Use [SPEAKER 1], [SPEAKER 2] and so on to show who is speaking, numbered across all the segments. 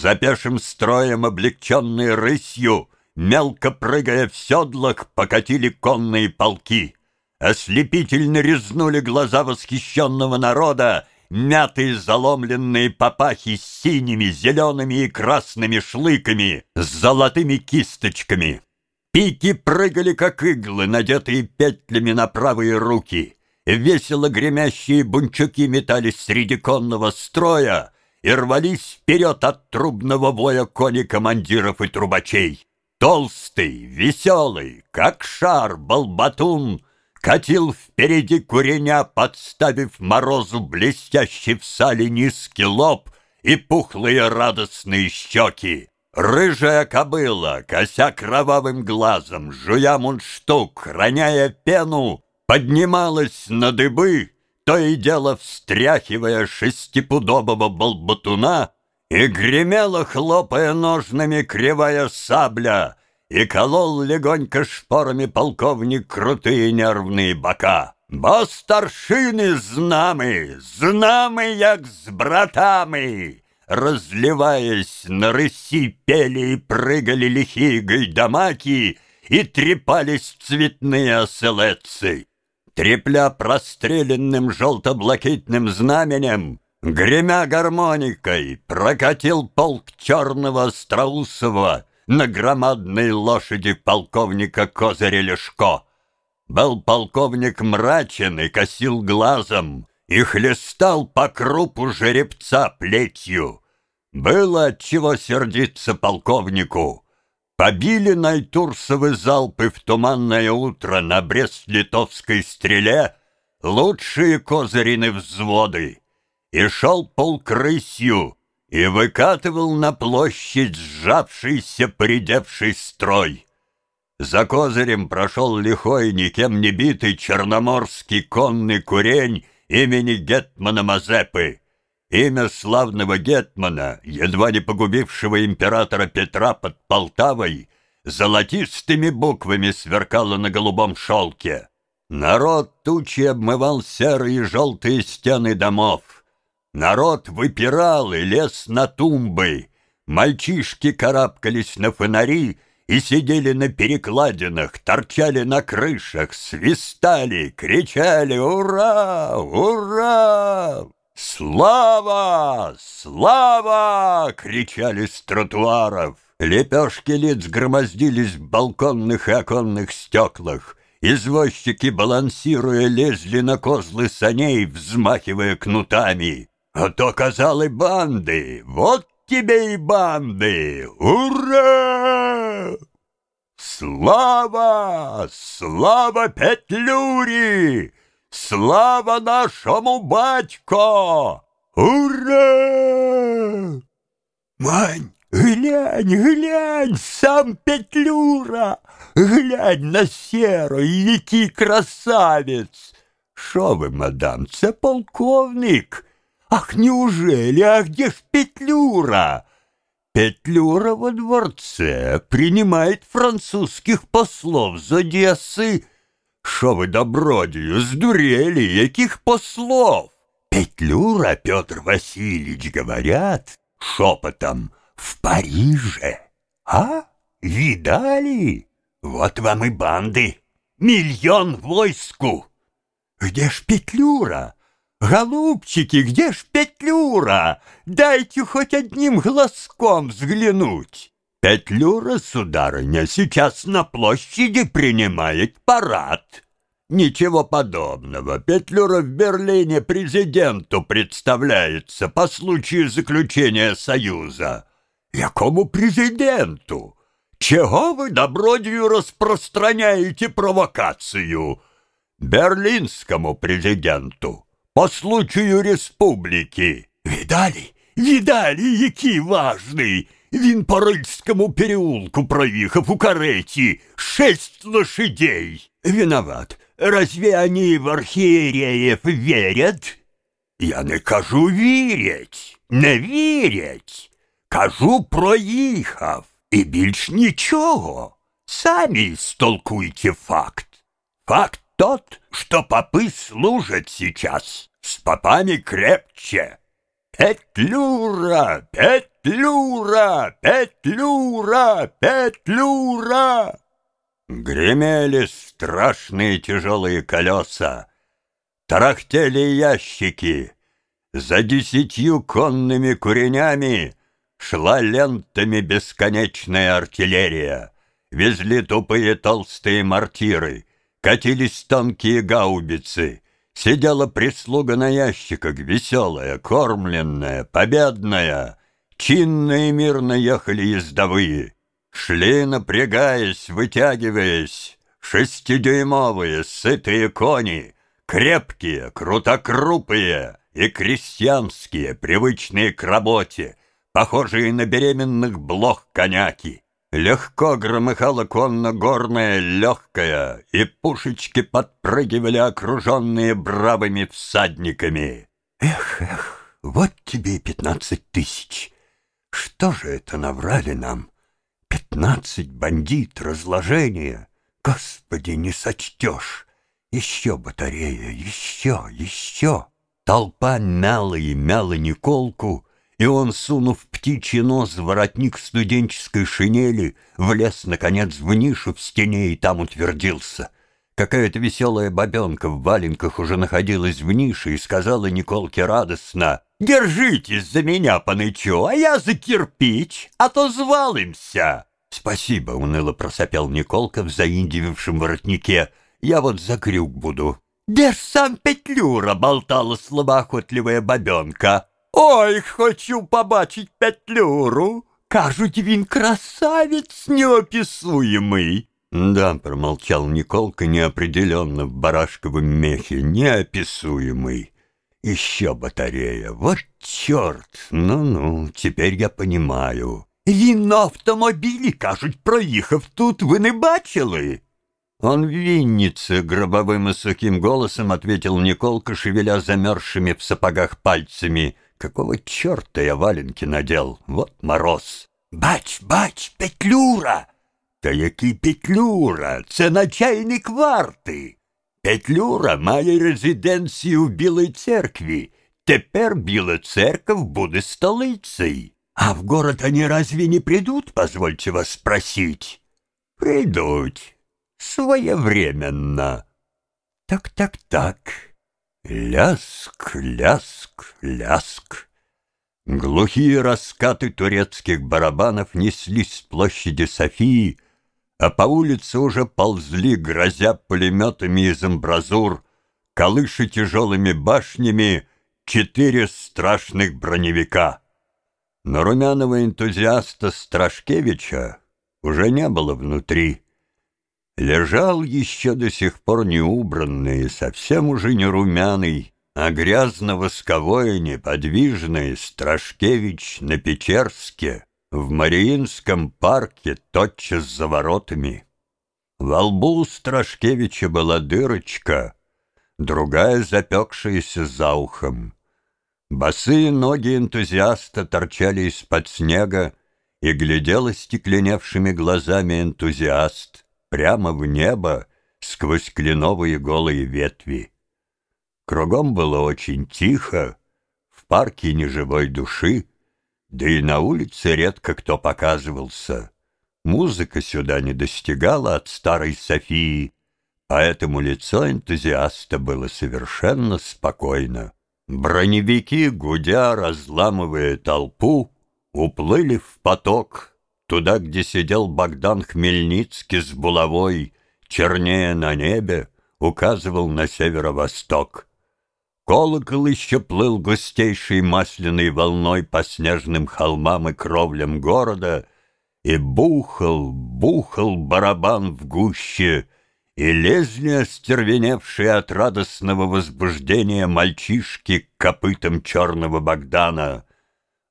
[SPEAKER 1] За пешим строем, облегченной рысью, Мелко прыгая в седлах, покатили конные полки. Ослепительно резнули глаза восхищенного народа Мятые заломленные папахи с синими, зелеными и красными шлыками, с золотыми кисточками. Пики прыгали, как иглы, надетые петлями на правые руки. Весело гремящие бунчуки метались среди конного строя и рвались вперед от трубного боя кони командиров и трубачей. Толстый, веселый, как шар, балбатун Катил впереди куреня, подставив морозу Блестящий в сале низкий лоб И пухлые радостные щеки. Рыжая кобыла, кося кровавым глазом, Жуя мундштук, роняя пену, Поднималась на дыбы, то и дело встряхивая Шестипудового балбатуна и гремела, хлопая ножными, кривая сабля, И колол легонько шпорами полковник крутые нервные бока. Бо старшины знамы, знамы, як с братами, Разливаясь на рыси, пели и прыгали лихие гайдамаки И трепались цветные оселедцы. Трепля простреленным желто-блакитным знаменем, Гремя гармоникой, прокатил полк черного Страусова На громадной лошади полковника Козыря Лешко. Был полковник мрачен и косил глазом, И хлестал по крупу жеребца плетью. Было от чего сердиться полковнику. Побили Найтурсовы залпы в туманное утро На Брест-Литовской стреле Лучшие козырины взводы и шел полк рысью, и выкатывал на площадь сжавшийся поредевший строй. За козырем прошел лихой, никем не битый черноморский конный курень имени Гетмана Мазепы. Имя славного Гетмана, едва не погубившего императора Петра под Полтавой, золотистыми буквами сверкало на голубом шелке. Народ тучи обмывал серые и желтые стены домов. Народ выпирал и лез на тумбы. Мальчишки карабкались на фонари и сидели на перекладинах, торчали на крышах, свистали, кричали «Ура! Ура!» «Слава! Слава!» — кричали с тротуаров. Лепешки лиц громоздились в балконных и оконных стеклах. Извозчики, балансируя, лезли на козлы саней, взмахивая кнутами. А то казали банды, вот тебе и банды! Ура! Слава! Слава Петлюри! Слава нашему батько! Ура! Мань, глянь, глянь, сам Петлюра! Глянь на серый, який красавец! Шо ви, мадам, це полковник? Ах, неужели? А где ж Петлюра? Петлюра во дворце принимает французских послов з Одессы. Шо вы, добродію, сдурели, яких послов? Петлюра, Петр Васильевич, говорят, шепотом, в Париже. А? Видали? Вот вам и банды. Миллион войску. Где ж Петлюра? «Голубчики, где ж Петлюра? Дайте хоть одним глазком взглянуть!» «Петлюра, сударыня, сейчас на площади принимает парад». «Ничего подобного. Петлюра в Берлине президенту представляется по случаю заключения союза». «Якому президенту? Чего вы, добродію, распространяете провокацию?» «Берлинскому президенту» по случаю республіки. Видали? Видали, який важний. Він по Рильському переулку проїхав у кареті. Шесть лошадей. Виноват. Разве они в архиереев верят? Я не кажу вірять, не вірять. Кажу, проїхав. І більш нічого. Самі столкуйте факт. Факт тот, что попы служат сейчас. С попами крепче. Петлюра! Петлюра! Петлюра! Петлюра! Гремели страшные тяжелые колеса, Тарахтели ящики. За десятью конными куренями Шла лентами бесконечная артиллерия. Везли тупые толстые мортиры, Катились тонкие гаубицы. Сидела прислуга на ящиках, веселая, кормленная, победная. Чинно и мирно ехали ездовые. Шли, напрягаясь, вытягиваясь, Шестидюймовые, сытые кони, Крепкие, крутокрупые и крестьянские, Привычные к работе, Похожие на беременных блох коняки. Легко громыхала конно-горная легкая, И пушечки подпрыгивали, окруженные бравыми всадниками. Эх, эх, вот тебе и пятнадцать тысяч. Что же это наврали нам? Пятнадцать бандит, разложение. Господи, не сочтешь. Еще батарея, еще, еще. Толпа мяла и мяла Николку, и он, сунув птичий нос в воротник студенческой шинели, влез, наконец, в нишу в стене и там утвердился. Какая-то веселая бабенка в валенках уже находилась в нише и сказала Николке радостно, «Держитесь за меня, Панычу, а я за кирпич, а то звалимся!» «Спасибо», — уныло просопел Николка в заиндивившем воротнике. «Я вот за крюк буду». «Де ж сам Петлюра!» — болтала слабоохотливая бабенка. «Ой, хочу побачить Петлюру! Кажуть, він красавец неописуемый!» «Да», — промолчал Николка неопределенно в барашковом мехе, «неописуемый». «Еще батарея! Вот черт! Ну-ну, теперь я понимаю». Він на автомобілі, кажуть, проїхав тут, ви не бачили? Он в Виннице, гробовым и сухим голосом ответил Николка, шевеля замерзшими в сапогах пальцами. Какого черта я валенки надел? Вот мороз. Бач, бач, Петлюра! Та який Петлюра? Це начальник варти. Петлюра має резиденцію в Білій церкві. Тепер Біла церква буде столицею. А в город они разве не придут, позвольте вас спросить? Придут. Своевременно. Так-так-так. Ляск, ляск, ляск. Глухие раскаты турецких барабанов неслись с площади Софии, а по улице уже ползли, грозя пулеметами из амбразур, колыши тяжелыми башнями, четыре страшных броневика. Но румяного энтузиаста Страшкевича уже не было внутри. Лежал еще до сих пор неубранный, совсем уже не румяный, а грязно-восковой, неподвижный Страшкевич на Печерске, в Мариинском парке, тотчас за воротами. Во лбу у Страшкевича была дырочка, другая запекшаяся за ухом. Босые ноги энтузиаста торчали из-под снега, и глядел остекленевшими глазами энтузиаст прямо в небо сквозь кленовые голые ветви. Кругом было очень тихо, в парке ни живой души, да и на улице редко кто показывался. Музыка сюда не достигала от старой Софии, поэтому лицо энтузиаста было совершенно спокойно. Броневики, гудя, разламывая толпу, уплыли в поток, туда, где сидел Богдан Хмельницкий с булавой, чернее на небе, указывал на северо-восток. Колокол еще плыл густейшей масляной волной по снежным холмам и кровлям города, и бухал, бухал барабан в гуще — и лезли остервеневшие от радостного возбуждения мальчишки копытам черного Богдана,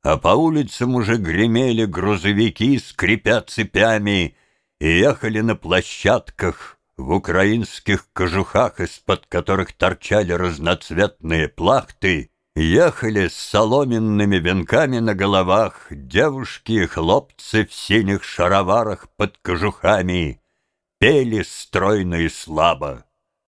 [SPEAKER 1] а по улицам уже гремели грузовики, скрипя цепями, и ехали на площадках в украинских кожухах, из-под которых торчали разноцветные плахты, ехали с соломенными венками на головах девушки и хлопцы в синих шароварах под кожухами, пели стройно и слабо.